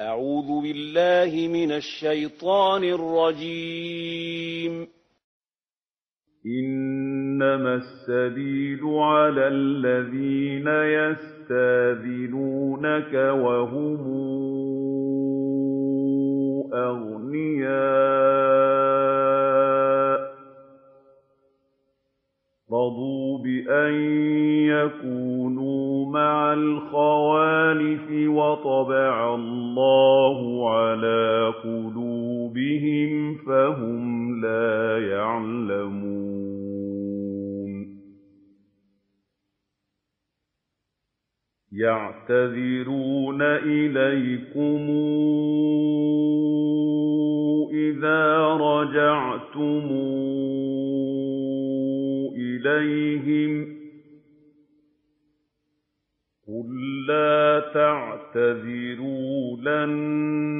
أعوذ بالله من الشيطان الرجيم. إنما السبيل على الذين يستاذنونك وهم أغنياء. رضوا بأن يكونوا مع الخوالف وطبع الله على قلوبهم فهم لا يعلمون يعتذرون إليكم إذا رجعتم إليهم قل لا تعتذروا لن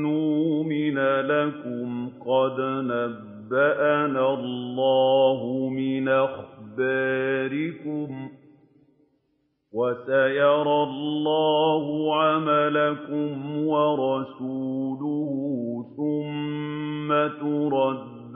نؤمن لكم. قد نبأنا الله من أخباركم وسيرى الله عملكم ورسوله ثم تردون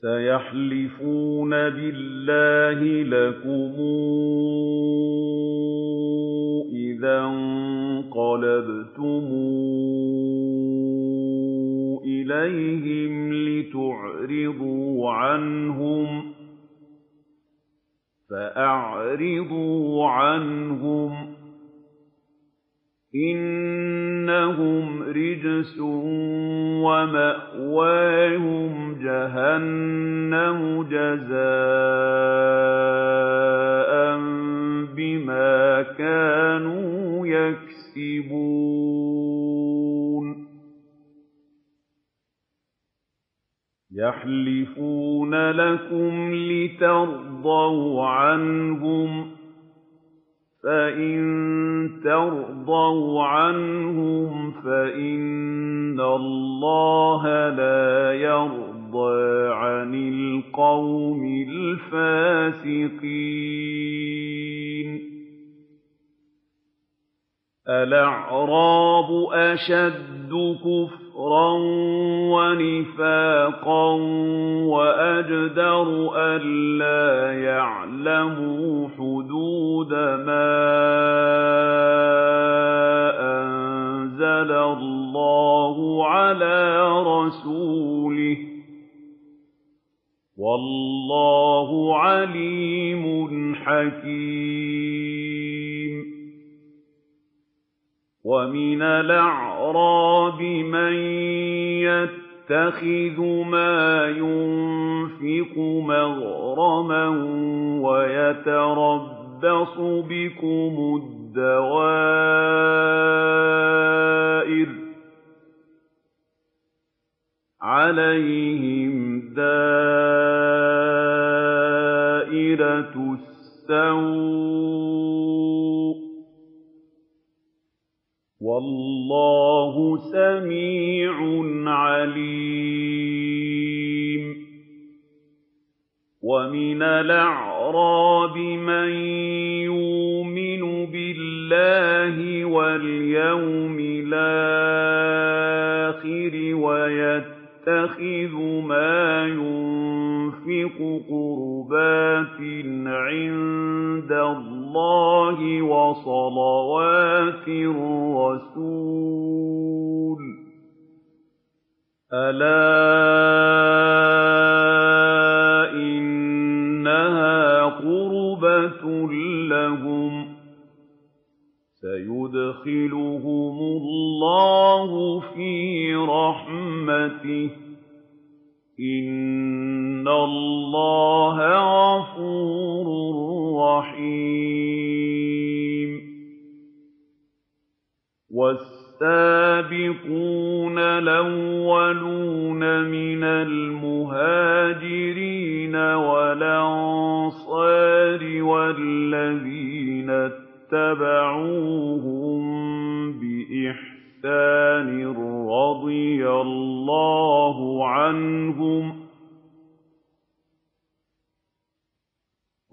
سيحلفون بالله لكم إذا انقلبتم إليهم لتعرضوا عنهم فأعرضوا عنهم إنهم رجس ومأواهم جهنم جزاء بما كانوا يكسبون يحلفون لكم لترضوا عنهم فإن ترضوا عنهم فإن الله لا يرضى عن القوم الفاسقين الأعراب أشد كفرا ونفاقا وأجدر ألا يعلموا حدود ما أنزل الله على رسوله. والله عليم حكيم. ومن الأعراب من يتخذ ما ينفق مغرما ويتربص بكم الدوائر عليهم دائرة السوء والله سميع عليم. ومن الأعراب من يؤمن بالله واليوم الآخر ويتخذ ما ينفق قربات عند الله وصلوات الرسول. ألا سيدخلهم الله في رحمته. إن الله غفور رحيم. والسابقون الأولون من المهاجرين والأنصار والذين اتَّبَعُوهُم بِإِحْسَانٍ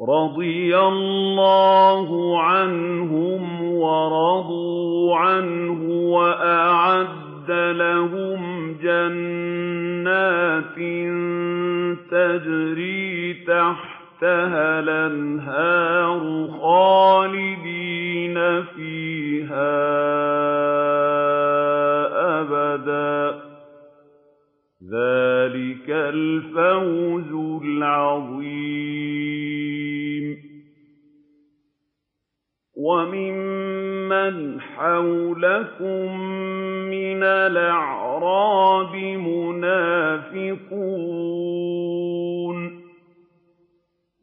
رَّضِيَ اللَّهُ عَنْهُمْ وَرَضُوا عَنْهُ وَأَعَدَّ لَهُمْ جَنَّاتٍ تَجْرِي تَحْتَهَا الْأَنْهَارُ خَالِدِينَ فِيهَا أَبَدًا ۚ. ذَٰلِكَ الْفَوْزُ الْعَظِيمُ. وَمِمَّنْ حَوْلَكُم مِّنَ الْأَعْرَابِ مُنَافِقُونَ ۖ.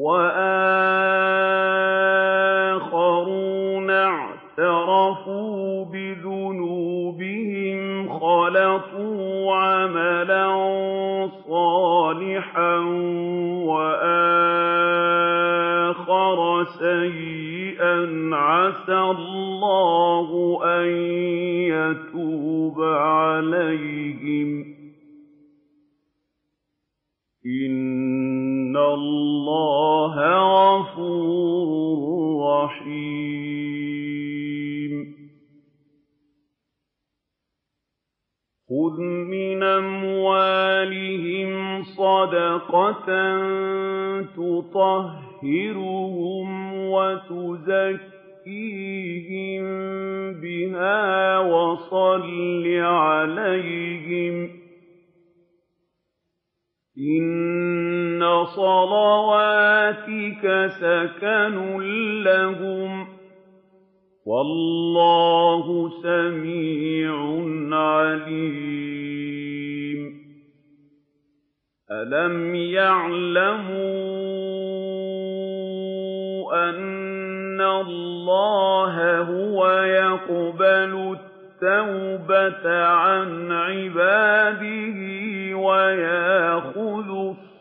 وَآخَرُونَ اعْتَرَفُوا بِذُنُوبِهِمْ خَلَطُوا عَمَلًا صَالِحًا وَآخَرَ سَيِّئًا. عَسَى اللَّهُ أَن يَتُوبَ عَلَيْهِمْ ۚ. إِنَّ اللَّهَ غَفُورٌ رَّحِيمٌ. خُذْ مِنْ أَمْوَالِهِمْ صَدَقَةً تُطَهِّرُهُمْ وَتُزَكِّيهِم بِهَا وَصَلِّ عَلَيْهِمْ ۖ إِنَّ صَلَوَاتِكَ سَكَنٌ لَّهُمْ ۗ وَاللَّهُ سَمِيعٌ عَلِيمٌ. أَلَمْ يَعْلَمُوا أَنَّ اللَّهَ هُوَ يَقْبَلُ التَّوْبَةَ عَنْ عِبَادِهِ وَيَأْخُذُ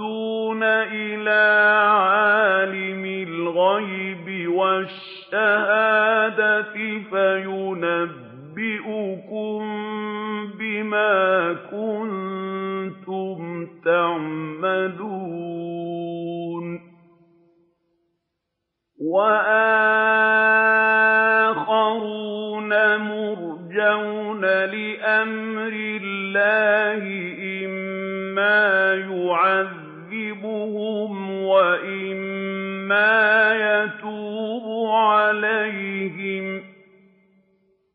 وَسَتُرَدُّونَ إِلَىٰ عَالِمِ الْغَيْبِ وَالشَّهَادَةِ فَيُنَبِّئُكُم بِمَا كُنتُمْ تَعْمَلُونَ وَآخَرُونَ مُرْجَوْنَ لِأَمْرِ اللَّهِ إِمَّا يُعَذِّبُهُمْ وَإِمَّا يَتُوبُ عَلَيْهِمْ ۗ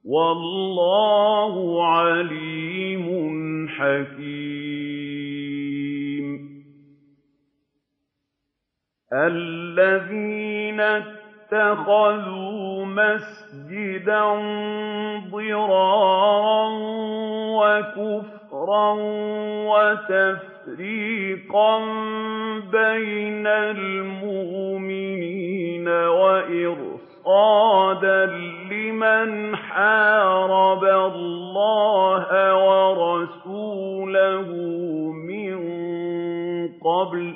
وَاللَّهُ عَلِيمٌ حَكِيمٌ الَّذِينَ اتَّخَذُوا مَسْجِدًا ضِرَارًا وَكُفْرًا وَتَفْرِيقًا بَيْنَ الْمُؤْمِنِينَ وَإِرْصَادًا لِّمَنْ حَارَبَ اللَّهَ وَرَسُولَهُ مِن قَبْلُ ۚ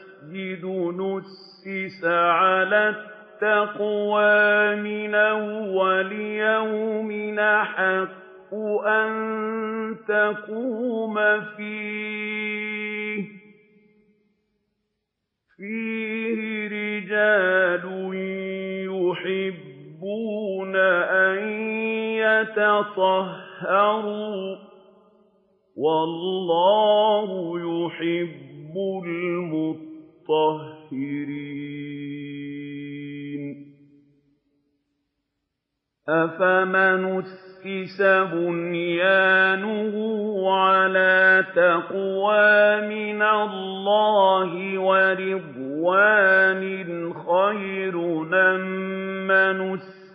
لَّمَسْجِدٌ نُّسِّسَ عَلَى التَّقْوَىٰ مِنْ أَوَّلِ يَوْمٍ أَحَقُّ أَن تَقُومَ فِيهِ ۚ. فِيهِ رِجَالٌ يُحِبُّونَ أَن يَتَطَهَّرُوا ۚ وَاللَّهُ يُحِبُّ الْمُطَّهِّرِينَ أَفَمَنْ أُسِّسَ بُنْيَانُهُ عَلَىٰ تَقْوَىٰ مِنَ اللَّهِ وَرِضْوَانٍ خَيْرٌ أَم مَّنْ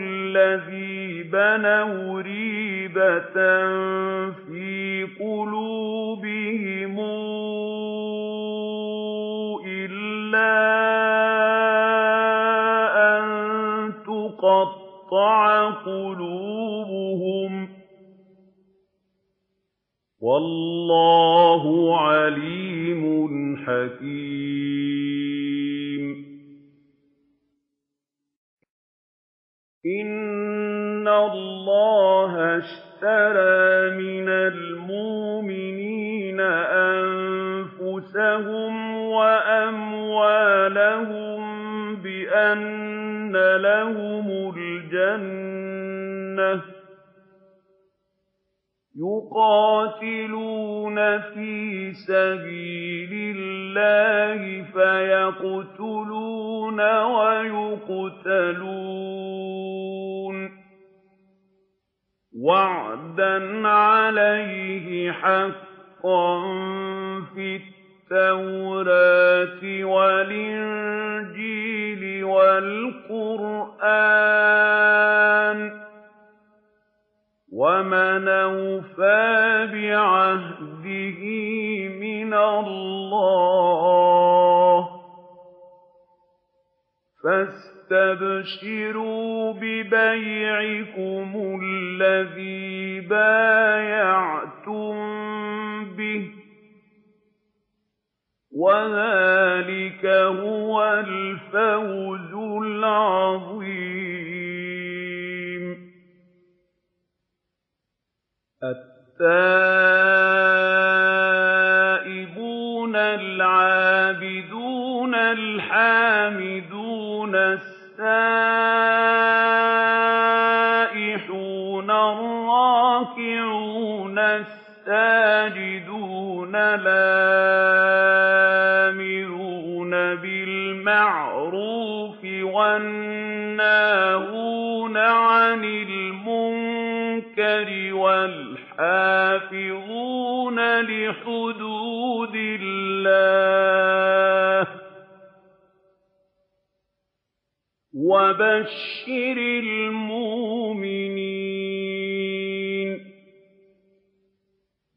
الَّذِي بَنَوْا رِيبَةً فِي قُلُوبِهِمْ إِلَّا أَن تُقَطَّعَ قُلُوبُهُمْ ۗ وَاللَّهُ عَلِيمٌ حَكِيمٌ إِنَّ اللَّهَ اشْتَرَىٰ مِنَ الْمُؤْمِنِينَ أَنفُسَهُمْ وَأَمْوَالَهُم بِأَنَّ لَهُمُ الْجَنَّةَ ۚ يُقَاتِلُونَ فِي سَبِيلِ اللَّهِ فَيَقْتُلُونَ وَيُقْتَلُونَ ۖ. وَعْدًا عَلَيْهِ حَقًّا فِي التَّوْرَاةِ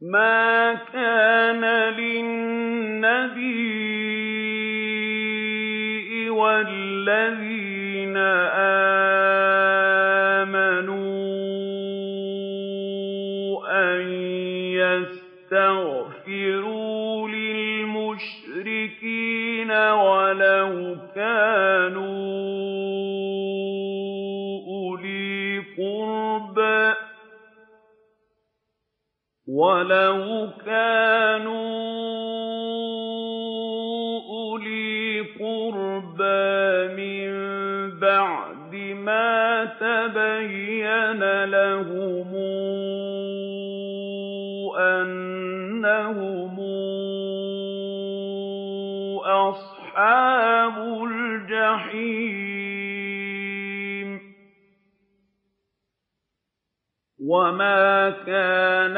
مَا كَانَ أُولِي قُرْبَىٰ مِن بَعْدِ مَا تَبَيَّنَ لَهُمْ أَنَّهُمْ أَصْحَابُ الْجَحِيمِ وَمَا كَانَ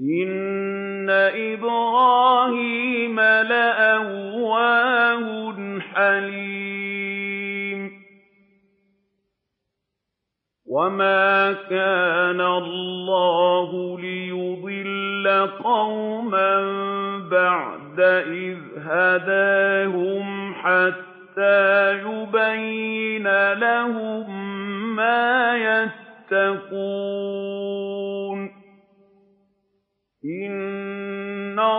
إِنَّ إِبْرَاهِيمَ لَأَوَّاهٌ حَلِيمٌ وَمَا كَانَ اللَّهُ لِيُضِلَّ قَوْمًا بَعْدَ إِذْ هَدَاهُمْ حَتَّىٰ يُبَيِّنَ لَهُم مَّا يَتَّقُونَ ۚ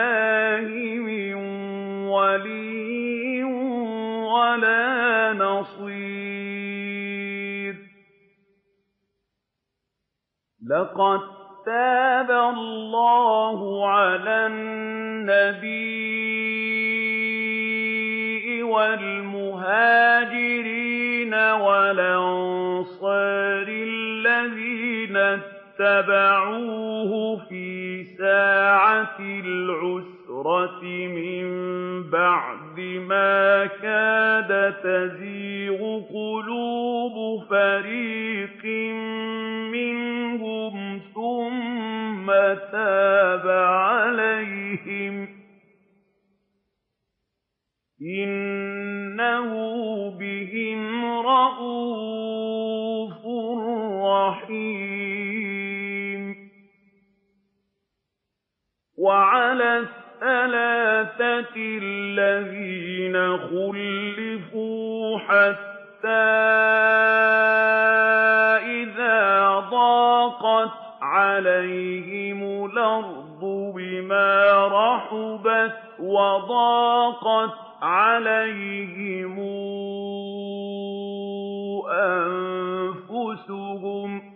اللَّهِ مِن وَلِيٍّ وَلَا نَصِيرٍ. لَّقَد تَّابَ اللَّهُ عَلَى النَّبِيِّ وَالْمُهَاجِرِينَ وَالْأَنصَارِ الَّذِينَ اتَّبَعُوهُ مِن بَعْدِ مَا كَادَ تَزِيغُ قُلُوبُ فَرِيقٍ مِّنْهُمْ ثُمَّ تَابَ عَلَيْهِمْ ۚ إِنَّهُ بِهِمْ رَءُوفٌ رَّحِيمٌ وَعَلَى الثَّلَاثَةِ الَّذِينَ خُلِّفُوا حَتَّىٰ إِذَا ضَاقَتْ عَلَيْهِمُ الْأَرْضُ بِمَا رَحُبَتْ وَضَاقَتْ عَلَيْهِمْ أَنفُسُهُمْ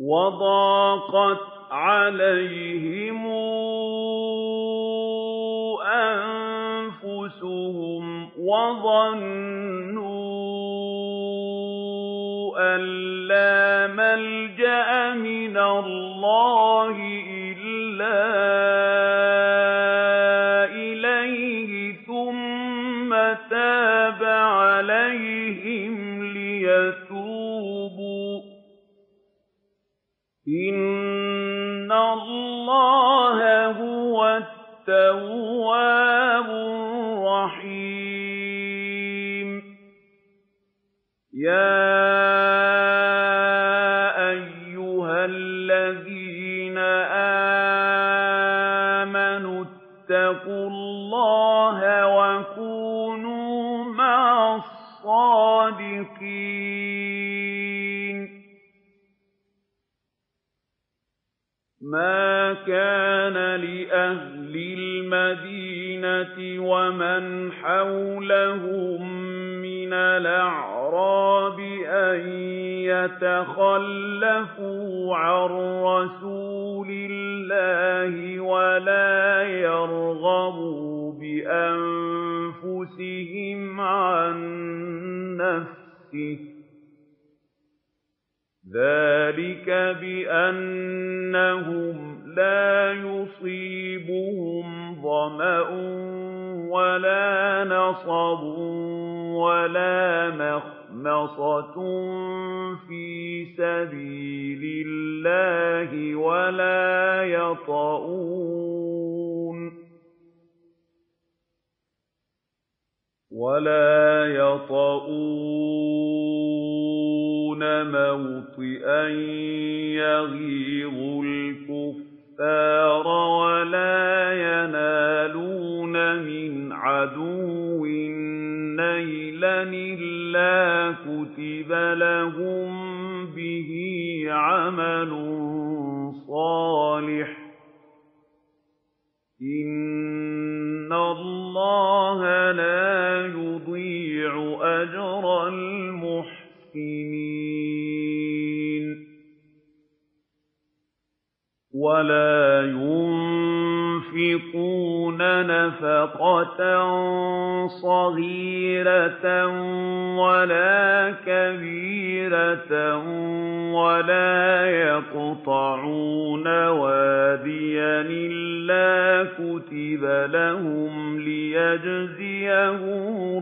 وَضَاقَتْ عَلَيْهِمْ أَنفُسُهُمْ وَظَنُّوا أَن لَّا مَلْجَأَ مِنَ اللَّهِ وَمَنْ حَوْلَهُم مِّنَ الْأَعْرَابِ أَن يَتَخَلَّفُوا عَن رَّسُولِ اللَّهِ وَلَا يَرْغَبُوا بِأَنفُسِهِمْ عَن نَّفْسِهِ ۚ ذَٰلِكَ بِأَنَّهُمْ لَا يُصِيبُهُمْ ظَمَأٌ وَلَا نَصَبٌ وَلَا مَخْمَصَةٌ فِي سَبِيلِ اللَّهِ وَلَا يَطَئُونَ وَلَا يَطَئُونَ مَوْطِئًا يَغِيظُ الْكُفَّارَ وَلَا يَنَالُونَ مِنْ عَدُوٍّ نَّيْلًا إِلَّا كُتِبَ لَهُم بِهِ عَمَلٌ صَالِحٌ ۚ. إِنَّ اللَّهَ لَا يُضِيعُ أَجْرَ الْمُحْسِنِينَ. وَلَا يُنفِقُونَ نَفَقَةً صَغِيرَةً وَلَا كَبِيرَةً وَلَا يَقْطَعُونَ وَادِيًا إِلَّا كُتِبَ لَهُمْ لِيَجْزِيَهُمُ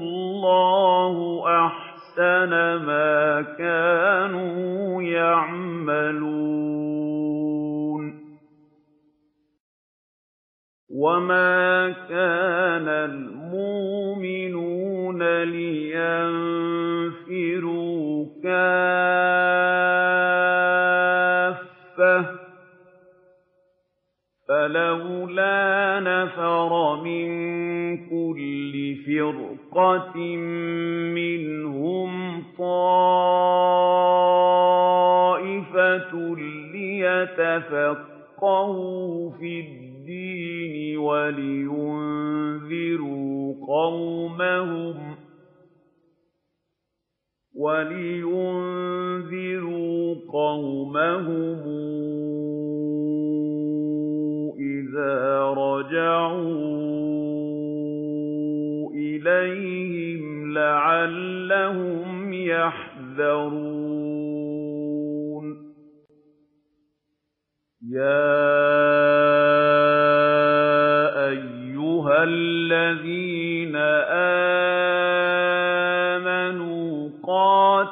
اللَّهُ أَحْسَنَ مَا كَانُوا يَعْمَلُونَ وَمَا كَانَ الْمُؤْمِنُونَ لِيَنفِرُوا كَافَّةً ۚ فَلَوْلَا نَفَرَ مِن كُلِّ فِرْقَةٍ مِّنْهُمْ طَائِفَةٌ لِّيَتَفَقَّهُوا فِي الدِّينِ وَلِيُنذِرُوا قَوْمَهُمْ إِذَا رَجَعُوا إِلَيْهِمْ لَعَلَّهُمْ يَحْذَرُونَ. يَا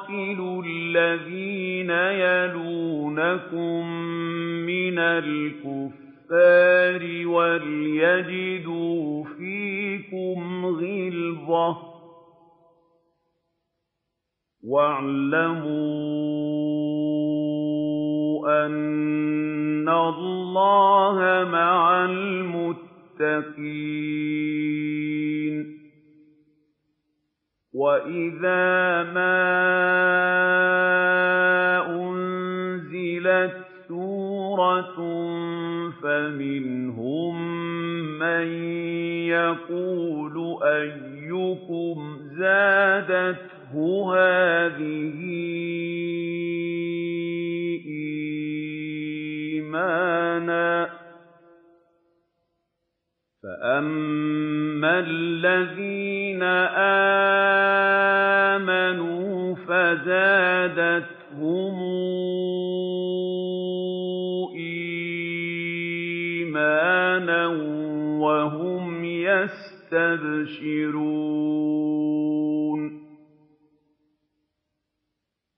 قَاتِلُوا الَّذِينَ يَلُونَكُم مِّنَ الْكُفَّارِ وَلْيَجِدُوا فِيكُمْ غِلْظَةً ۚ وَاعْلَمُوا أَنَّ اللَّهَ مَعَ الْمُتَّقِينَ وَإِذَا مَا أُنزِلَتْ سُورَةٌ فَمِنْهُم مَّن يَقُولُ أَيُّكُمْ زَادَتْهُ هَٰذِهِ إِيمَانًا ۚ فَأَمَّا الَّذِينَ آمَنُوا فَزَادَتْهُمْ إِيمَانًا وَهُمْ يَسْتَبْشِرُونَ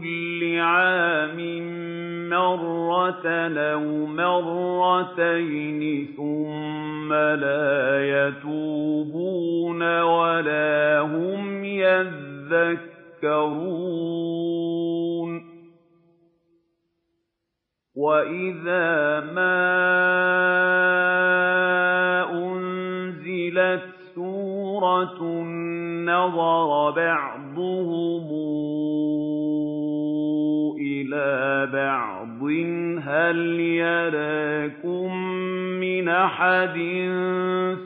كُلِّ عَامٍ مَّرَّةً أَوْ مَرَّتَيْنِ ثُمَّ لَا يَتُوبُونَ وَلَا هُمْ يَذَّكَّرُونَ وَإِذَا مَا أُنزِلَتْ سُورَةٌ نَّظَرَ بَعْضُهُمْ إِلَىٰ بَعْضٍ هَلْ يَرَاكُم مِّنْ أَحَدٍ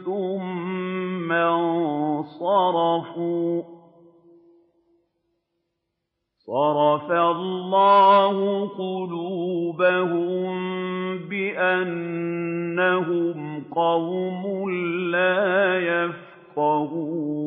ثُمَّ انصَرَفُوا ۚ صَرَفَ اللَّهُ قُلُوبَهُم بِأَنَّهُمْ قَوْمٌ لَّا يَفْقَهُونَ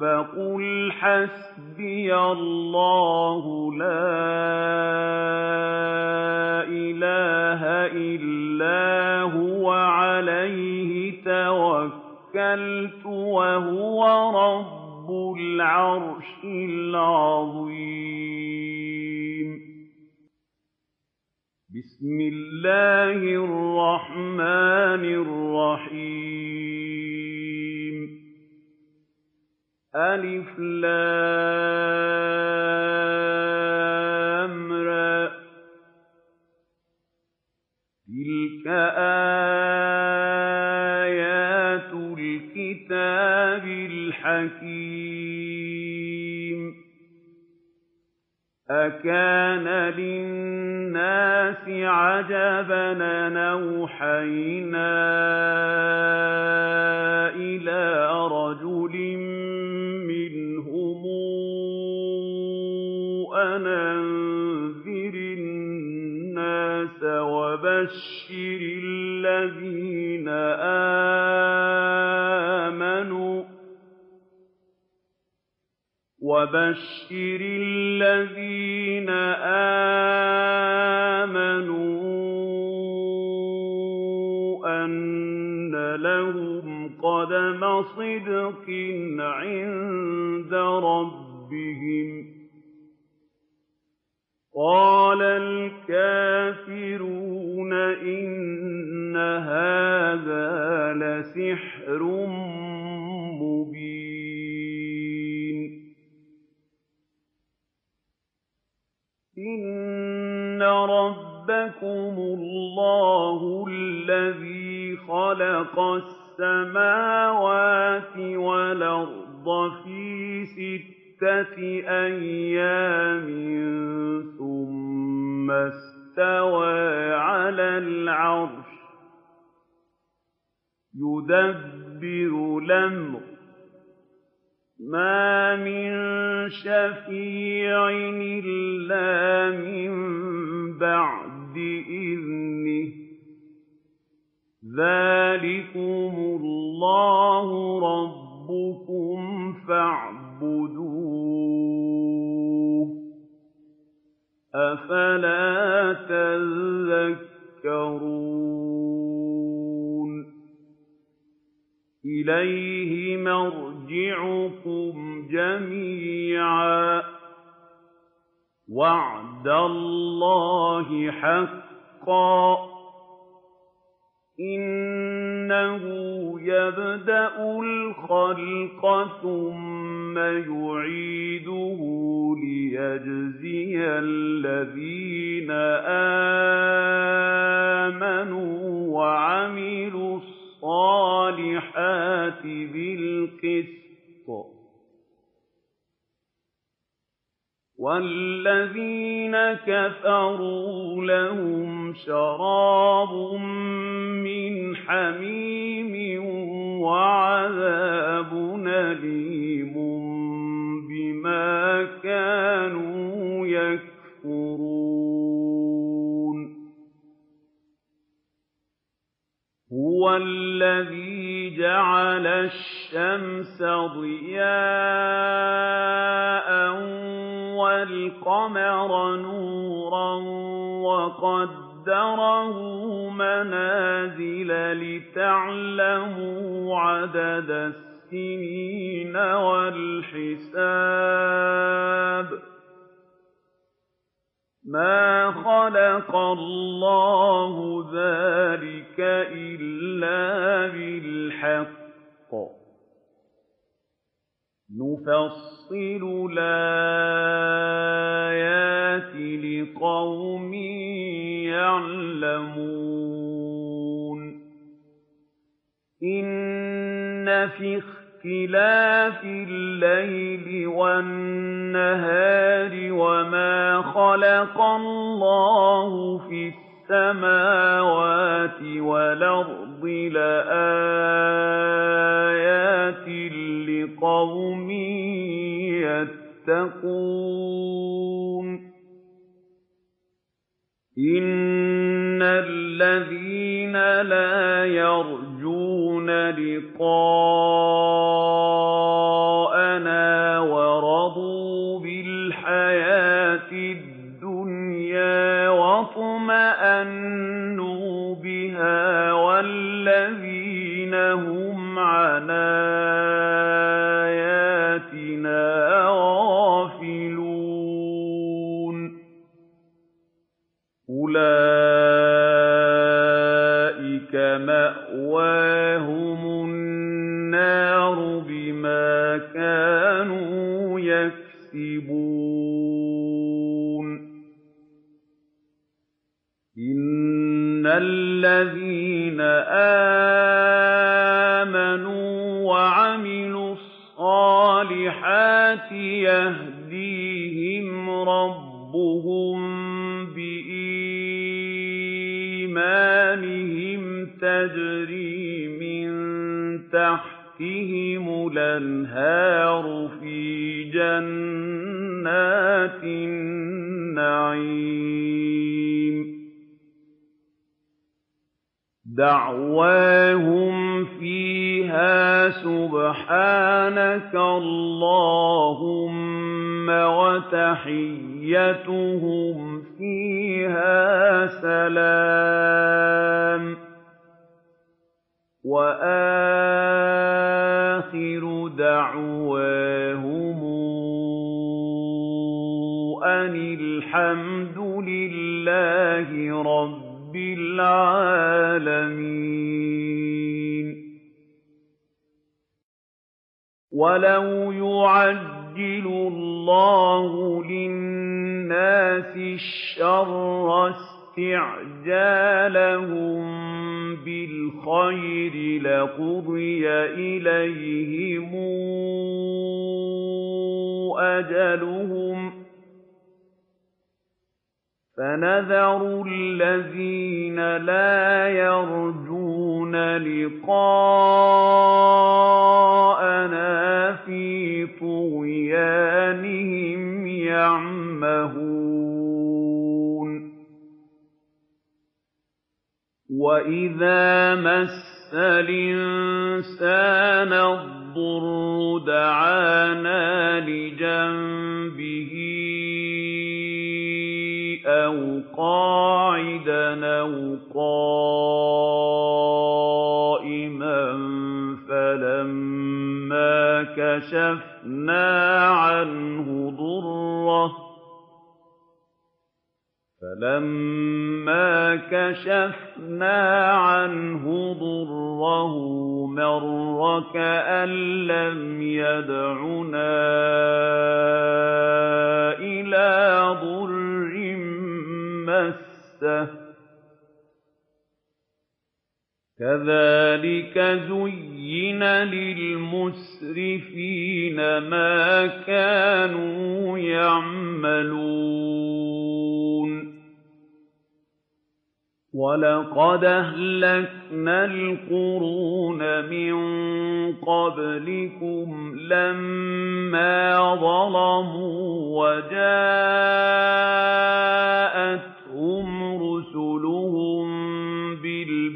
فَقُلْ حَسْبِيَ اللَّهُ لَا إِلَٰهَ إِلَّا هُوَ عَلَيْهِ تَوَكَّلْتُ وَهُوَ رَبُّ الْعَرْشِ الْعَظِيمِ. بِسْمِ اللَّهِ الرَّحْمَٰنِ الرَّحِيمِ الر ۚ تِلْكَ آيَاتُ الْكِتَابِ الْحَكِيمِ. أَكَانَ لِلنَّاسِ عَجَبًا أَنْ أَوْحَيْنَا وَبَشِّرِ الَّذِينَ آمَنُوا أَنَّ لَهُمْ قَدَمَ صِدْقٍ عِندَ رَبِّهِمْ ۗ قَالَ الْكَافِرُونَ إِنَّ هَٰذَا لَسِحْرٌ مُّبِينٌ. إِنَّ رَبَّكُمُ اللَّهُ الَّذِي خَلَقَ السَّمَاوَاتِ وَالْأَرْضَ فِي سِتَّةِ أَيَّامٍ ثُمَّ اسْتَوَىٰ عَلَى الْعَرْشِ ۖ. يُدَبِّرُ الْأَمْرَ ۖ. مَا مِن شَفِيعٍ إِلَّا مِن بَعْدِ إِذْنِهِ ۚ. ذَٰلِكُمُ اللَّهُ رَبُّكُمْ فَاعْبُدُوهُ ۚ. أَفَلَا تَذَكَّرُونَ. إِلَيْهِ مَرْجِعُكُمْ جَمِيعًا ۖ. وَعْدَ اللَّهِ حَقًّا ۚ. إِنَّهُ يَبْدَأُ الْخَلْقَ ثُمَّ يُعِيدُهُ لِيَجْزِيَ الَّذِينَ آمَنُوا وَعَمِلُوا الصَّالِحَاتِ بِالْقِسْطِ ۚ وَالَّذِينَ كَفَرُوا لَهُمْ شَرَابٌ مِّنْ حَمِيمٍ وَعَذَابٌ أَلِيمٌ بِمَا كَانُوا يَكْفُرُونَ هُوَ الَّذِي جَعَلَ الشَّمْسَ ضِيَاءً وَالْقَمَرَ نُورًا وَقَدَّرَهُ مَنَازِلَ لِتَعْلَمُوا عَدَدَ السِّنِينَ وَالْحِسَابَ ۚ مَا خَلَقَ اللَّهُ ذَٰلِكَ إِلَّا بِالْحَقِّ ۚ. نُفَصِّلُ الْآيَاتِ لِقَوْمٍ يَعْلَمُونَ. فِي اخْتِلَافِ اللَّيْلِ وَالنَّهَارِ وَمَا خَلَقَ اللَّهُ فِي السَّمَاوَاتِ وَالْأَرْضِ لَآيَاتٍ لِّقَوْمٍ يَتَّقُونَ. إِنَّ الَّذِينَ لَا يَرْجُونَ لِقَاءَنَا وَرَضُوا بِالْحَيَاةِ الدُّنْيَا وَاطْمَأَنُّوا بِهَا وَالَّذِينَ هُمْ عَنْ آيَاتِنَا غَافِلُونَ أُولَٰئِكَ مَأْوَاهُمُ دَعْوَاهُمْ فِيهَا سُبْحَانَكَ اللَّهُمَّ وَتَحِيَّتُهُمْ وَلَوْ يُعَجِّلُ اللَّهُ لِلنَّاسِ الشَّرَّ اسْتِعْجَالَهُم بِالْخَيْرِ لَقُضِيَ إِلَيْهِمْ أَجَلُهُمْ ۖ فَنَذَرُ الَّذِينَ لَا يَرْجُونَ لِقَاءَنَا فِي طُغْيَانِهِمْ يَعْمَهُونَ. وَإِذَا مَسَّ الْإِنسَانَ الضُّرُّ دَعَانَا لِجَنبِهِ أَوْ قَاعِدًا أَوْ قَائِمًا فَلَمَّا كَشَفْنَا عَنْهُ ضُرَّهُ فَلَمَّا كَشَفْنَا عَنْهُ ضُرَّهُ مَرَّ كَأَن لَّمْ يَدْعُنَا إِلَىٰ ضُرٍّ مَّسَّهُ ۚ كَذَٰلِكَ زُيِّنَ لِلْمُسْرِفِينَ مَا كَانُوا يَعْمَلُونَ. وَلَقَدْ أَهْلَكْنَا الْقُرُونَ مِن قَبْلِكُمْ لَمَّا ظَلَمُوا وَجَاءَتْهُمْ رُسُلُهُم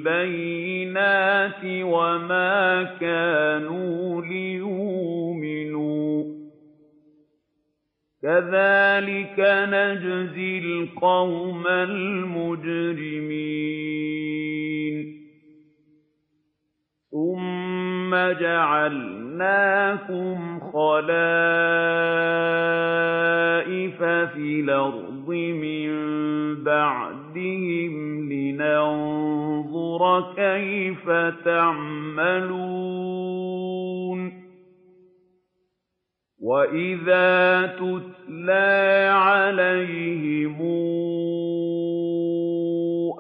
بِالْبَيِّنَاتِ وَمَا كَانُوا لِيُؤْمِنُوا ۚ. كَذَٰلِكَ نَجْزِي الْقَوْمَ الْمُجْرِمِينَ. جَعَلْنَاكُمْ خَلَائِفَ فِي الْأَرْضِ مِن بَعْدِهِمْ لِنَنظُرَ كَيْفَ تَعْمَلُونَ. وَإِذَا تُتْلَىٰ عَلَيْهِمْ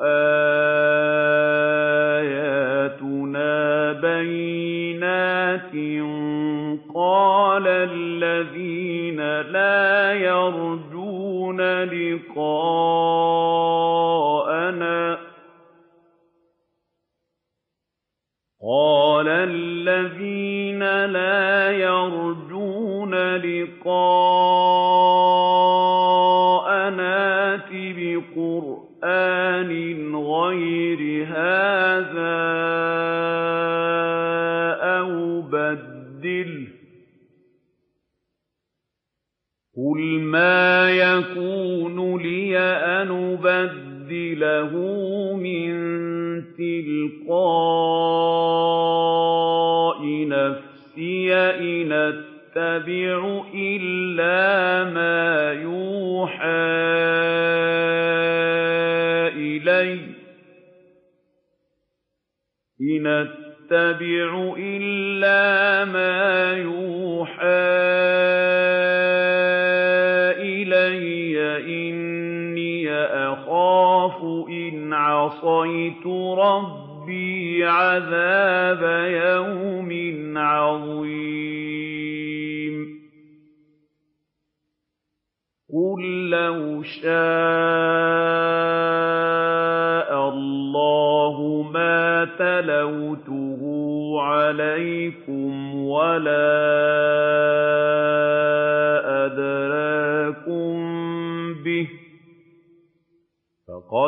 آيَاتُنَا بَيِّنَاتٍ قَالَ الَّذِينَ لَا يَرْجُونَ لِقَاءَ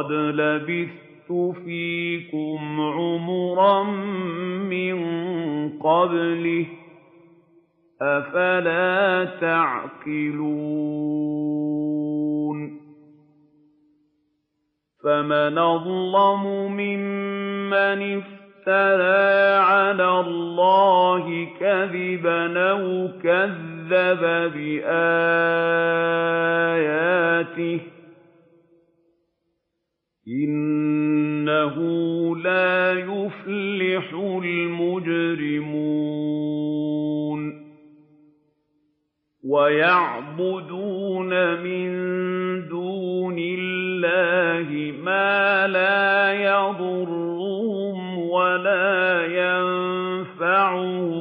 فَقَدْ لَبِثْتُ فِيكُمْ عُمُرًا مِّن قَبْلِهِ ۚ أَفَلَا تَعْقِلُونَ فَمَنْ أَظْلَمُ مِمَّنِ افْتَرَىٰ عَلَى اللَّهِ كَذِبًا أَوْ كَذَّبَ بِآيَاتِهِ ۚ إِنَّهُ لَا يُفْلِحُ الْمُجْرِمُونَ وَيَعْبُدُونَ مِن دُونِ اللَّهِ مَا لَا يَضُرُّهُمْ وَلَا يَنفَعُهُمْ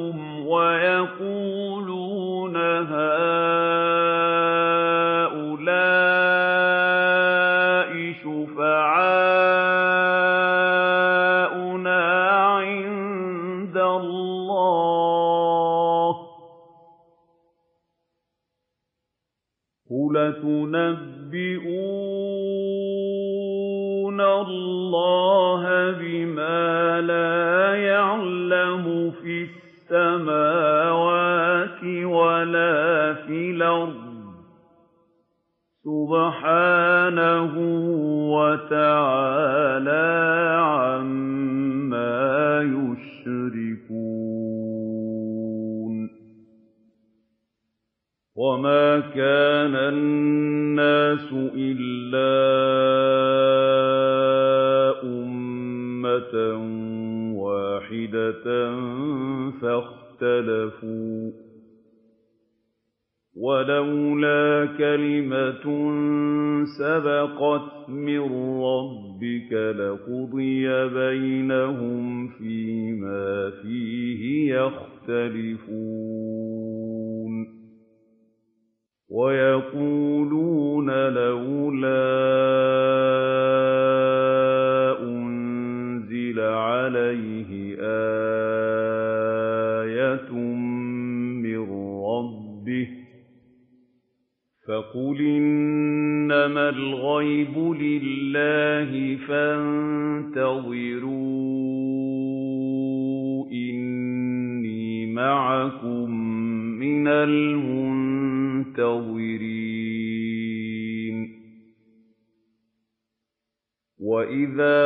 وَإِذَا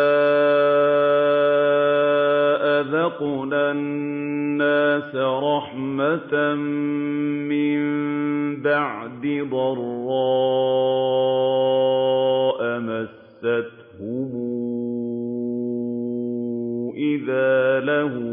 أَذَقْنَا النَّاسَ رَحْمَةً مِّن بَعْدِ ضَرَّاءَ مَسَّتْهُمْ إِذَا لَهُم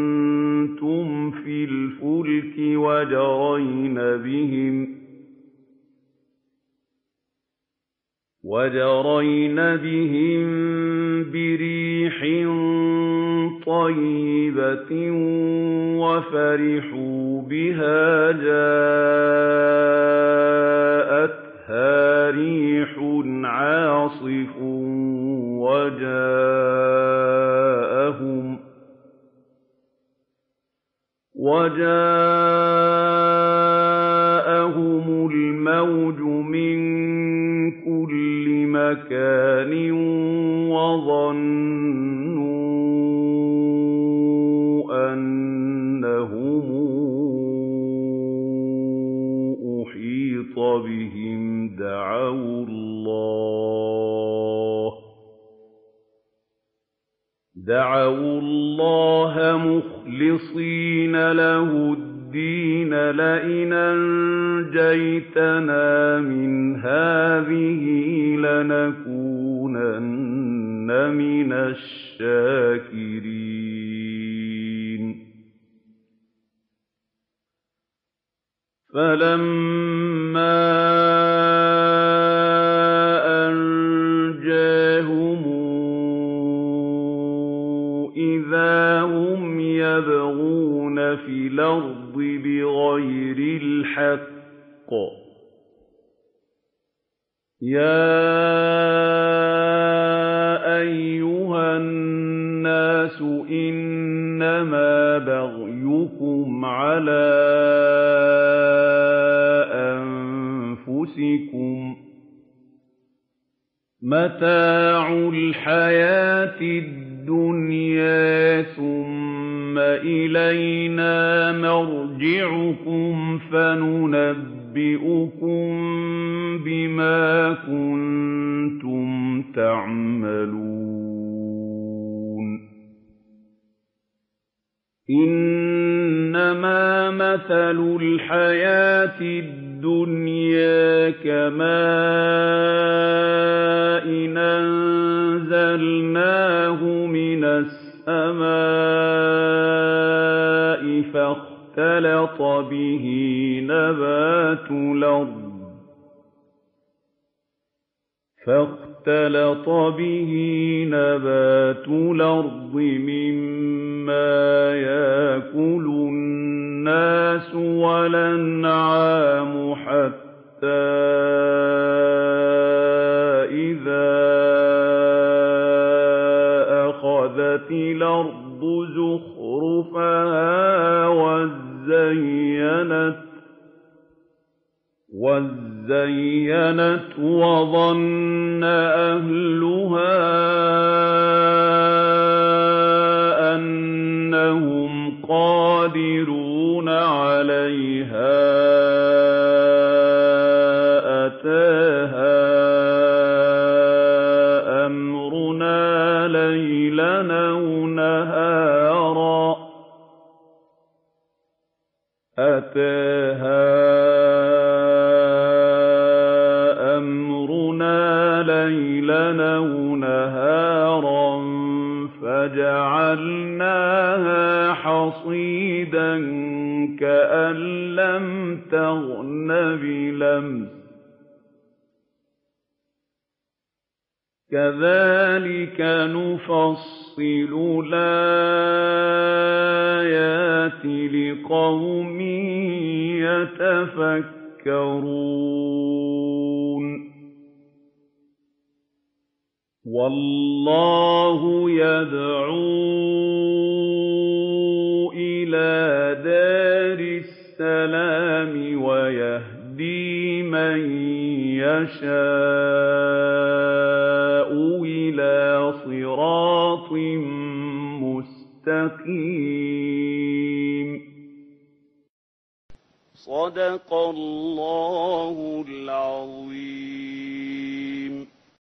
فِي الْفُلْكِ وَجَرَيْنَ بِهِمْ وَجَرَيْنَ بِهِم بِرِيحٍ طَيِّبَةٍ وَفَرِحُوا بِهَا جَاءَتْهَا رِيحٌ عَاصِفٌ وَجَاءَهُمُ الْمَوْجُ مِن مَّكَانٍ وَظَنُّوا أَنَّهُمْ أُحِيطَ بِهِمْ دَعَوُا اللَّهَ مُخْلِصِينَ لَهُ الدِّينَ لَئِنْ أَنجَيْتَنَا مِنْ هَٰذِهِ لَنَكُونَنَّ أَنفُسِكُم ۖ مَّتَاعُ الْحَيَاةِ الدُّنْيَا ثُمَّ إِلَيْنَا مَرْجِعُكُمْ فَنُنَبِّئُكُم بِمَا كُنتُمْ تَعْمَلُونَ. إِنَّمَا مَثَلُ الْحَيَاةِ الدُّنْيَا كَمَاءٍ أَنزَلْنَاهُ مِنَ السَّمَاءِ فَاخْتَلَطَ بِهِ نَبَاتُ الْأَرْضِ مِمَّا يَأْكُلُ النَّاسُ وَالْأَنْعَامُ حَتَّىٰ إِذَا أَخَذَتِ الْأَرْضُ زُخْرُفَهَا وَازَّيَّنَتْ وَظَنَّ أَهْلُهَا أَنَّهُمْ قَادِرُونَ عَلَيْهَا كَأَن لَّمْ تَغْنَ بِالْأَمْسِ ۚ